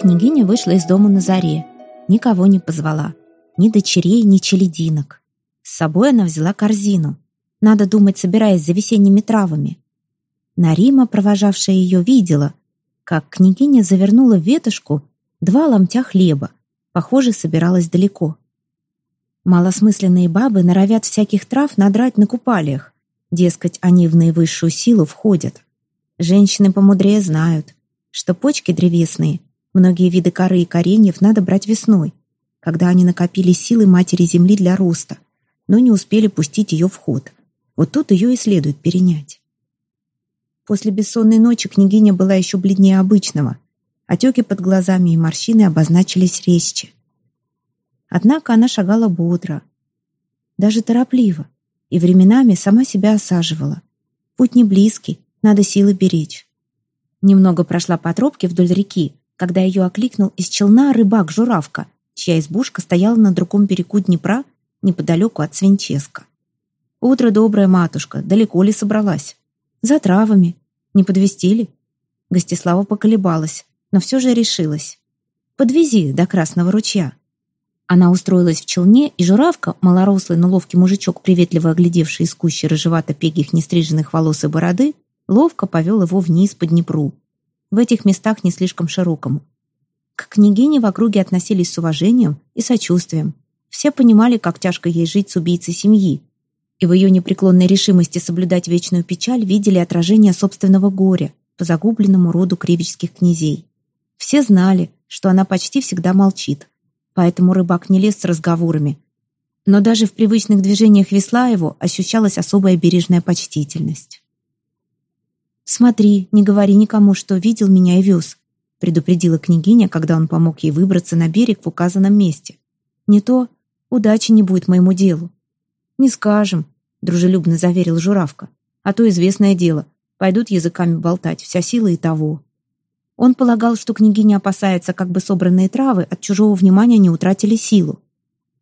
княгиня вышла из дома на заре. Никого не позвала. Ни дочерей, ни челединок. С собой она взяла корзину. Надо думать, собираясь за весенними травами. Нарима, провожавшая ее, видела, как княгиня завернула в ветошку два ломтя хлеба. Похоже, собиралась далеко. Малосмысленные бабы норовят всяких трав надрать на купалиях. Дескать, они в наивысшую силу входят. Женщины помудрее знают, что почки древесные, многие виды коры и кореньев надо брать весной, когда они накопили силы матери земли для роста, но не успели пустить ее в ход. Вот тут ее и следует перенять. После бессонной ночи княгиня была еще бледнее обычного. Отеки под глазами и морщины обозначились резче. Однако она шагала бодро, даже торопливо, и временами сама себя осаживала. Путь не близкий, надо силы беречь. Немного прошла по тропке вдоль реки, когда ее окликнул из челна рыбак-журавка, чья избушка стояла на другом берегу Днепра, неподалеку от Свинческа. «Утро доброе, матушка, далеко ли собралась?» «За травами. Не подвести ли?» Гостислава поколебалась, но все же решилась. «Подвези до Красного ручья». Она устроилась в челне, и журавка, малорослый, но ловкий мужичок, приветливо оглядевший из кущи рыжевато-пегих нестриженных волос и бороды, ловко повел его вниз по Днепру. В этих местах не слишком широкому. К княгине в округе относились с уважением и сочувствием. Все понимали, как тяжко ей жить с убийцей семьи, и в ее непреклонной решимости соблюдать вечную печаль видели отражение собственного горя по загубленному роду кривических князей. Все знали, что она почти всегда молчит, поэтому рыбак не лез с разговорами. Но даже в привычных движениях весла его ощущалась особая бережная почтительность. «Смотри, не говори никому, что видел меня и вез», предупредила княгиня, когда он помог ей выбраться на берег в указанном месте. «Не то удачи не будет моему делу». «Не скажем», — дружелюбно заверил Журавка. «А то известное дело. Пойдут языками болтать, вся сила и того». Он полагал, что княгиня опасается, как бы собранные травы от чужого внимания не утратили силу.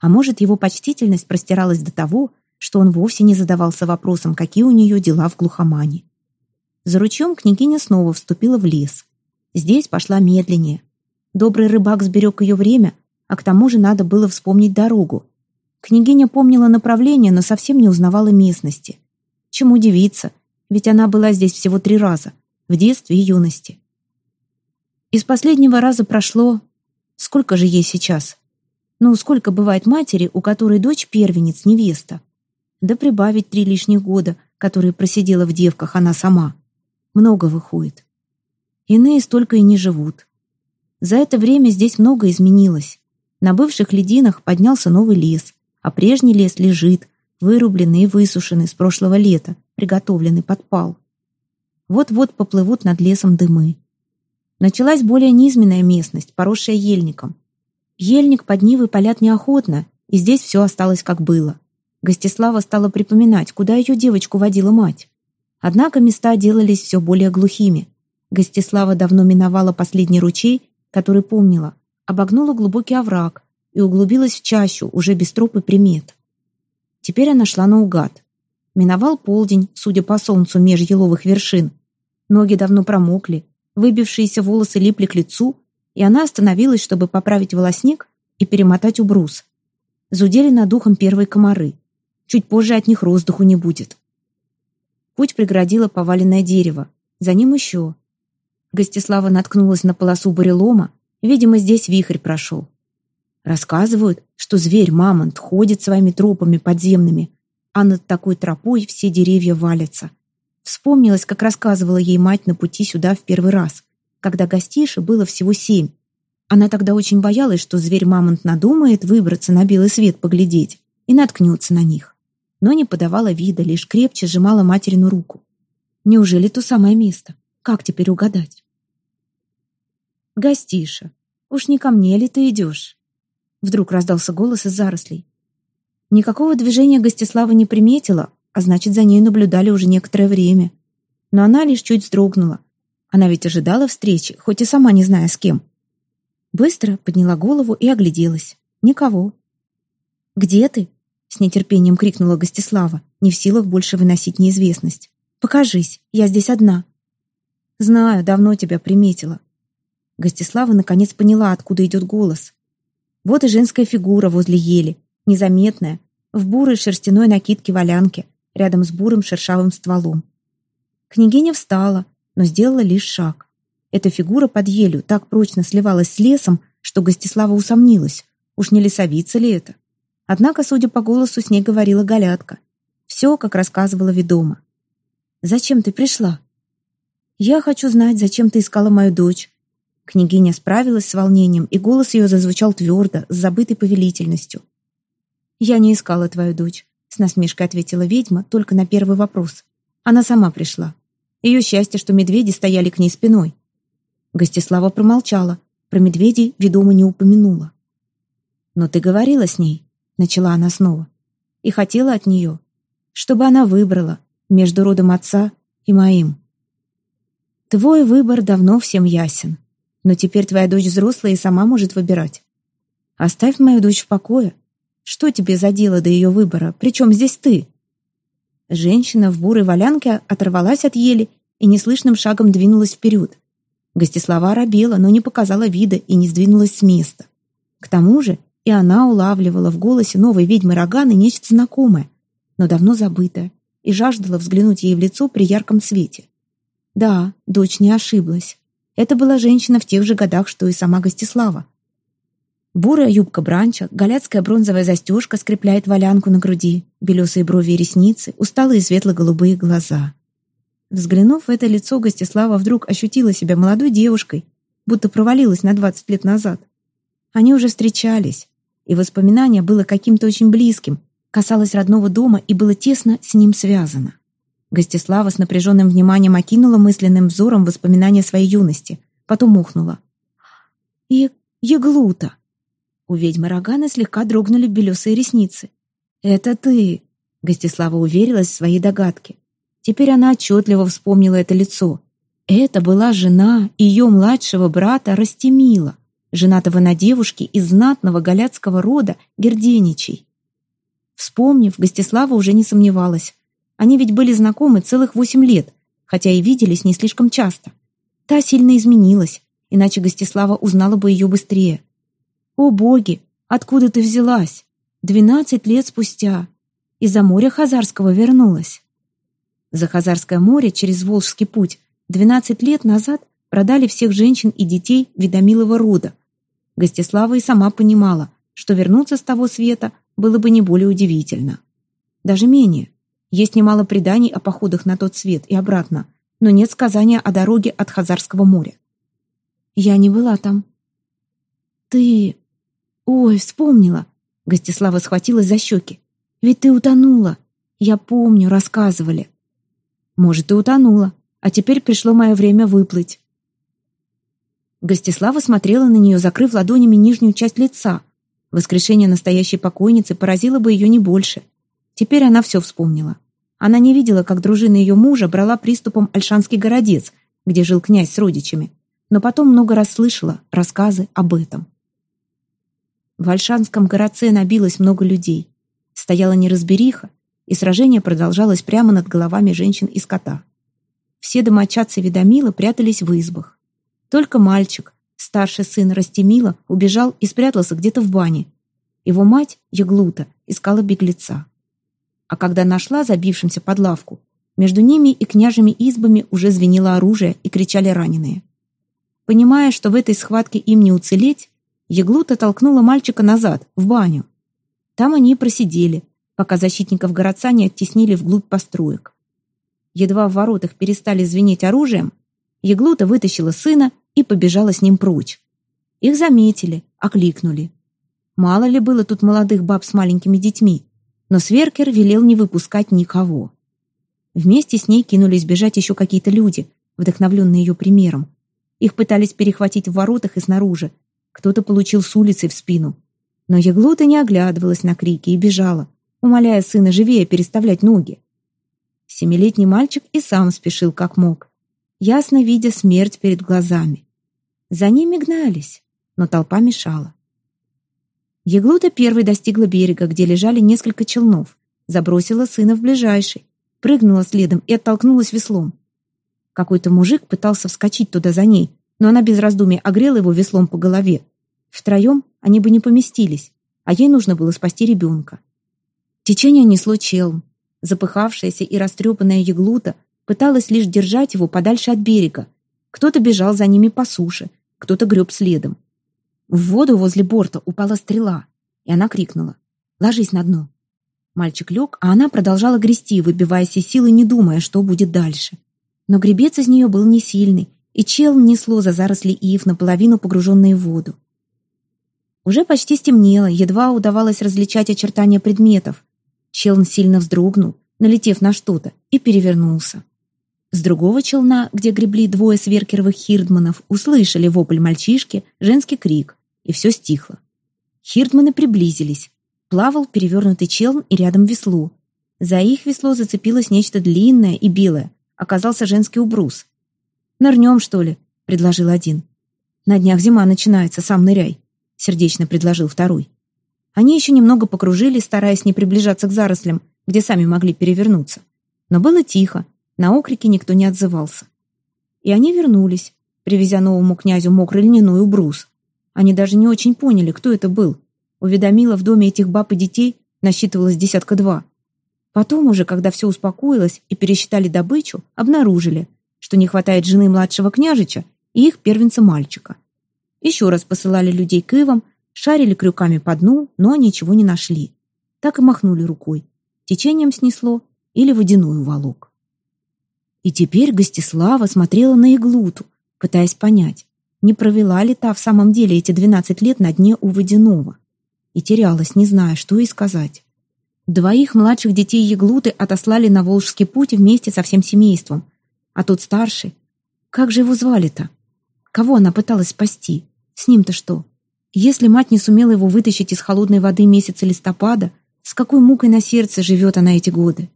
А может, его почтительность простиралась до того, что он вовсе не задавался вопросом, какие у нее дела в глухомане. За ручьем княгиня снова вступила в лес. Здесь пошла медленнее. Добрый рыбак сберег ее время, а к тому же надо было вспомнить дорогу. Княгиня помнила направление, но совсем не узнавала местности. Чему удивиться, ведь она была здесь всего три раза, в детстве и юности. Из последнего раза прошло... Сколько же ей сейчас? Ну, сколько бывает матери, у которой дочь первенец, невеста? Да прибавить три лишних года, которые просидела в девках она сама. Много выходит. Иные столько и не живут. За это время здесь много изменилось. На бывших лединах поднялся новый лес, а прежний лес лежит, вырубленный и высушенный с прошлого лета, приготовленный под пал. Вот-вот поплывут над лесом дымы. Началась более низменная местность, поросшая ельником. Ельник под Нивой полят неохотно, и здесь все осталось как было. Гостислава стала припоминать, куда ее девочку водила мать. Однако места делались все более глухими. Гостислава давно миновала последний ручей, который помнила, обогнула глубокий овраг и углубилась в чащу, уже без троп и примет. Теперь она шла наугад. Миновал полдень, судя по солнцу, меж еловых вершин. Ноги давно промокли, Выбившиеся волосы липли к лицу, и она остановилась, чтобы поправить волосник и перемотать убрус. Зудели над духом первые комары. Чуть позже от них роздуху не будет. Путь преградило поваленное дерево. За ним еще. Гостислава наткнулась на полосу бурелома. Видимо, здесь вихрь прошел. Рассказывают, что зверь-мамонт ходит своими тропами подземными, а над такой тропой все деревья валятся. Вспомнилось, как рассказывала ей мать на пути сюда в первый раз, когда гостише было всего семь. Она тогда очень боялась, что зверь-мамонт надумает выбраться на белый свет поглядеть и наткнется на них. Но не подавала вида, лишь крепче сжимала материну руку. Неужели то самое место? Как теперь угадать? «Гостиша, уж не ко мне ли ты идешь?» Вдруг раздался голос из зарослей. Никакого движения Гостислава не приметила, а значит, за ней наблюдали уже некоторое время. Но она лишь чуть вздрогнула. Она ведь ожидала встречи, хоть и сама не зная с кем. Быстро подняла голову и огляделась. Никого. «Где ты?» — с нетерпением крикнула Гостислава, не в силах больше выносить неизвестность. «Покажись, я здесь одна». «Знаю, давно тебя приметила». Гостислава наконец поняла, откуда идет голос. Вот и женская фигура возле ели, незаметная, в бурой шерстяной накидке валянке, рядом с бурым шершавым стволом. Княгиня встала, но сделала лишь шаг. Эта фигура под елью так прочно сливалась с лесом, что Гостислава усомнилась, уж не лесовица ли это. Однако, судя по голосу, с ней говорила Галятка. Все, как рассказывала ведома. «Зачем ты пришла?» «Я хочу знать, зачем ты искала мою дочь». Княгиня справилась с волнением, и голос ее зазвучал твердо, с забытой повелительностью. «Я не искала твою дочь», — с насмешкой ответила ведьма только на первый вопрос. Она сама пришла. Ее счастье, что медведи стояли к ней спиной. Гостислава промолчала, про медведей ведома не упомянула. «Но ты говорила с ней», — начала она снова, «и хотела от нее, чтобы она выбрала между родом отца и моим. Твой выбор давно всем ясен, но теперь твоя дочь взрослая и сама может выбирать. Оставь мою дочь в покое. Что тебе за дело до ее выбора? Причем здесь ты?» Женщина в бурой валянке оторвалась от ели и неслышным шагом двинулась вперед. Гостислава оробела, но не показала вида и не сдвинулась с места. К тому же и она улавливала в голосе новой ведьмы Роганы нечто знакомое, но давно забытое, и жаждала взглянуть ей в лицо при ярком свете. Да, дочь не ошиблась. Это была женщина в тех же годах, что и сама Гостислава. Бурая юбка бранча, галяцкая бронзовая застежка скрепляет валянку на груди, белесые брови и ресницы, усталые светло-голубые глаза. Взглянув в это лицо, Гостислава вдруг ощутила себя молодой девушкой, будто провалилась на 20 лет назад. Они уже встречались, и воспоминание было каким-то очень близким, касалось родного дома и было тесно с ним связано. Гостислава с напряженным вниманием окинула мысленным взором воспоминания своей юности, потом ухнула. «И... Еглута!» У ведьмы Роганы слегка дрогнули белесые ресницы. «Это ты!» Гостислава уверилась в своей догадке. Теперь она отчетливо вспомнила это лицо. Это была жена ее младшего брата Растемила, женатого на девушке из знатного галяцкого рода Герденичей. Вспомнив, Гостислава уже не сомневалась. Они ведь были знакомы целых восемь лет, хотя и виделись не слишком часто. Та сильно изменилась, иначе Гостислава узнала бы ее быстрее. «О боги! Откуда ты взялась? Двенадцать лет спустя. Из-за моря Хазарского вернулась». За Хазарское море через Волжский путь двенадцать лет назад продали всех женщин и детей Ведомилова рода. Гостислава и сама понимала, что вернуться с того света было бы не более удивительно. Даже менее. Есть немало преданий о походах на тот свет и обратно, но нет сказания о дороге от Хазарского моря. Я не была там. Ты... Ой, вспомнила. Гостислава схватилась за щеки. Ведь ты утонула. Я помню, рассказывали. Может, и утонула, а теперь пришло мое время выплыть. Гостислава смотрела на нее, закрыв ладонями нижнюю часть лица. Воскрешение настоящей покойницы поразило бы ее не больше. Теперь она все вспомнила. Она не видела, как дружина ее мужа брала приступом Альшанский городец, где жил князь с родичами, но потом много раз слышала рассказы об этом. В Альшанском городце набилось много людей. Стояла неразбериха, и сражение продолжалось прямо над головами женщин и скота. Все домочадцы Ведомила прятались в избах. Только мальчик, старший сын Растемила, убежал и спрятался где-то в бане. Его мать, Яглута, искала беглеца. А когда нашла забившимся под лавку, между ними и княжими избами уже звенело оружие и кричали раненые. Понимая, что в этой схватке им не уцелеть, Яглута толкнула мальчика назад, в баню. Там они просидели, пока защитников городца не оттеснили вглубь построек. Едва в воротах перестали звенеть оружием, Еглута вытащила сына и побежала с ним прочь. Их заметили, окликнули. Мало ли было тут молодых баб с маленькими детьми, но Сверкер велел не выпускать никого. Вместе с ней кинулись бежать еще какие-то люди, вдохновленные ее примером. Их пытались перехватить в воротах и снаружи. Кто-то получил с улицы в спину. Но Еглута не оглядывалась на крики и бежала, умоляя сына живее переставлять ноги. Семилетний мальчик и сам спешил как мог, ясно видя смерть перед глазами. За ними гнались, но толпа мешала. Еглута первой достигла берега, где лежали несколько челнов, забросила сына в ближайший, прыгнула следом и оттолкнулась веслом. Какой-то мужик пытался вскочить туда за ней, но она без раздумий огрела его веслом по голове. Втроем они бы не поместились, а ей нужно было спасти ребенка. Течение несло челн. Запыхавшаяся и растрепанная яглута пыталась лишь держать его подальше от берега. Кто-то бежал за ними по суше, кто-то греб следом. В воду возле борта упала стрела, и она крикнула «Ложись на дно». Мальчик лег, а она продолжала грести, выбиваясь из силы, не думая, что будет дальше. Но гребец из нее был не сильный, и чел несло за заросли ив, наполовину погруженные в воду. Уже почти стемнело, едва удавалось различать очертания предметов. Челн сильно вздрогнул, налетев на что-то, и перевернулся. С другого челна, где гребли двое сверкеровых хирдманов, услышали вопль мальчишки, женский крик, и все стихло. Хирдманы приблизились. Плавал перевернутый челн и рядом весло. За их весло зацепилось нечто длинное и белое. Оказался женский убрус. «Нырнем, что ли?» — предложил один. «На днях зима начинается, сам ныряй», — сердечно предложил второй. Они еще немного покружили, стараясь не приближаться к зарослям, где сами могли перевернуться. Но было тихо, на окрики никто не отзывался. И они вернулись, привезя новому князю мокрый льняной убрус. Они даже не очень поняли, кто это был. Уведомила в доме этих баб и детей насчитывалось десятка два. Потом уже, когда все успокоилось и пересчитали добычу, обнаружили, что не хватает жены младшего княжича и их первенца-мальчика. Еще раз посылали людей к Ивам, шарили крюками по дну, но ничего не нашли. Так и махнули рукой. Течением снесло или водяную волок. И теперь Гостислава смотрела на Иглуту, пытаясь понять, не провела ли та в самом деле эти двенадцать лет на дне у водяного. И терялась, не зная, что и сказать. Двоих младших детей Еглуты отослали на Волжский путь вместе со всем семейством. А тот старший... Как же его звали-то? Кого она пыталась спасти? С ним-то что? Если мать не сумела его вытащить из холодной воды месяца листопада, с какой мукой на сердце живет она эти годы?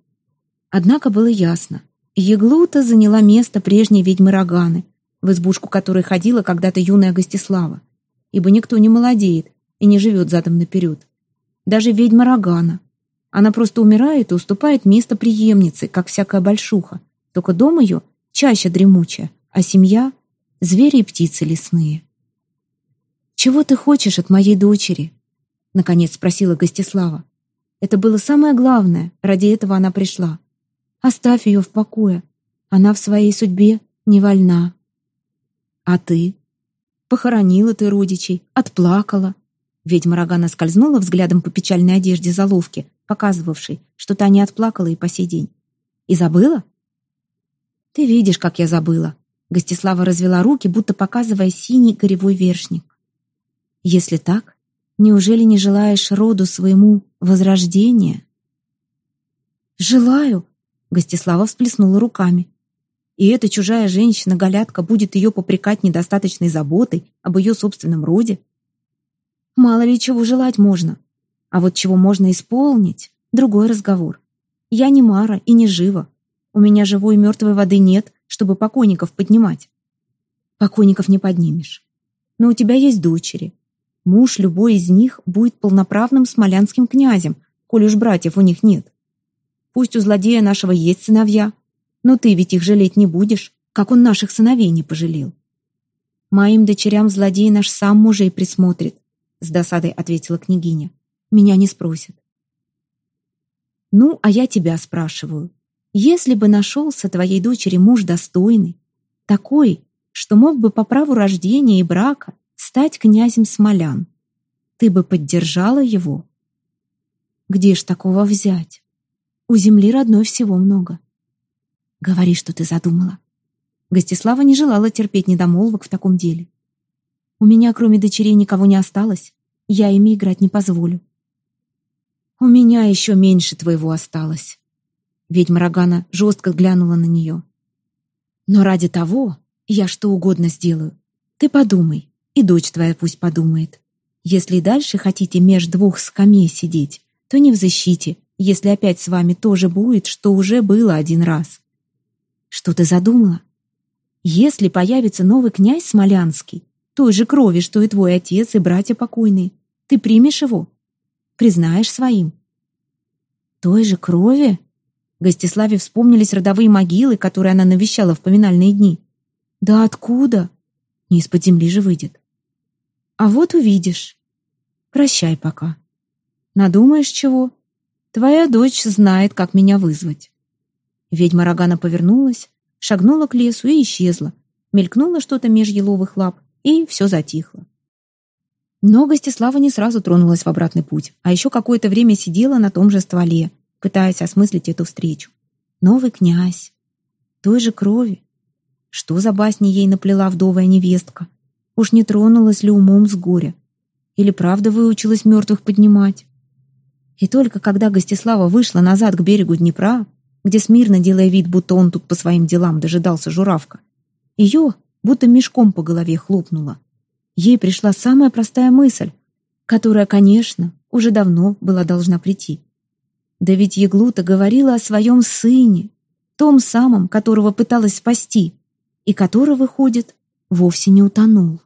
Однако было ясно. Еглута заняла место прежней ведьмы Роганы, в избушку которой ходила когда-то юная Гостислава, ибо никто не молодеет и не живет задом наперед. Даже ведьма Рогана. Она просто умирает и уступает место преемнице, как всякая большуха, только дом ее чаще дремучая, а семья — звери и птицы лесные. «Чего ты хочешь от моей дочери?» — наконец спросила Гостислава. Это было самое главное, ради этого она пришла. Оставь ее в покое. Она в своей судьбе не вольна. А ты? Похоронила ты родичей, отплакала. Ведьма Рогана скользнула взглядом по печальной одежде заловки, показывавшей, что та не отплакала и по сей день. И забыла? Ты видишь, как я забыла. Гостислава развела руки, будто показывая синий горевой вершник. Если так, неужели не желаешь роду своему возрождения? Желаю, Гостислава всплеснула руками. И эта чужая женщина-галятка будет ее попрекать недостаточной заботой об ее собственном роде? Мало ли чего желать можно. А вот чего можно исполнить — другой разговор. Я не Мара и не жива. У меня живой и мертвой воды нет, чтобы покойников поднимать. Покойников не поднимешь. Но у тебя есть дочери. Муж любой из них будет полноправным смолянским князем, коль уж братьев у них нет. Пусть у злодея нашего есть сыновья, но ты ведь их жалеть не будешь, как он наших сыновей не пожалел. Моим дочерям злодей наш сам мужей присмотрит, с досадой ответила княгиня. Меня не спросят. Ну, а я тебя спрашиваю. Если бы нашелся твоей дочери муж достойный, такой, что мог бы по праву рождения и брака стать князем Смолян, ты бы поддержала его? Где ж такого взять? У земли родной всего много. Говори, что ты задумала. Гостислава не желала терпеть недомолвок в таком деле. У меня, кроме дочерей, никого не осталось. Я ими играть не позволю. У меня еще меньше твоего осталось. Ведьма Рогана жестко глянула на нее. Но ради того я что угодно сделаю. Ты подумай, и дочь твоя пусть подумает. Если дальше хотите меж двух скамей сидеть, то не в защите, если опять с вами тоже будет, что уже было один раз. Что ты задумала? Если появится новый князь Смолянский, той же крови, что и твой отец и братья покойные, ты примешь его? Признаешь своим? Той же крови? Гостиславе вспомнились родовые могилы, которые она навещала в поминальные дни. Да откуда? Не из-под земли же выйдет. А вот увидишь. Прощай пока. Надумаешь чего? Твоя дочь знает, как меня вызвать. Ведьма Рогана повернулась, шагнула к лесу и исчезла. Мелькнуло что-то меж еловых лап, и все затихло. Но Гостислава не сразу тронулась в обратный путь, а еще какое-то время сидела на том же стволе, пытаясь осмыслить эту встречу. Новый князь, той же крови. Что за басни ей наплела вдовая невестка? Уж не тронулась ли умом с горя? Или правда выучилась мертвых поднимать? И только когда Гостислава вышла назад к берегу Днепра, где смирно, делая вид, будто он тут по своим делам дожидался журавка, ее будто мешком по голове хлопнула. Ей пришла самая простая мысль, которая, конечно, уже давно была должна прийти. Да ведь Еглута говорила о своем сыне, том самом, которого пыталась спасти, и который, выходит, вовсе не утонул.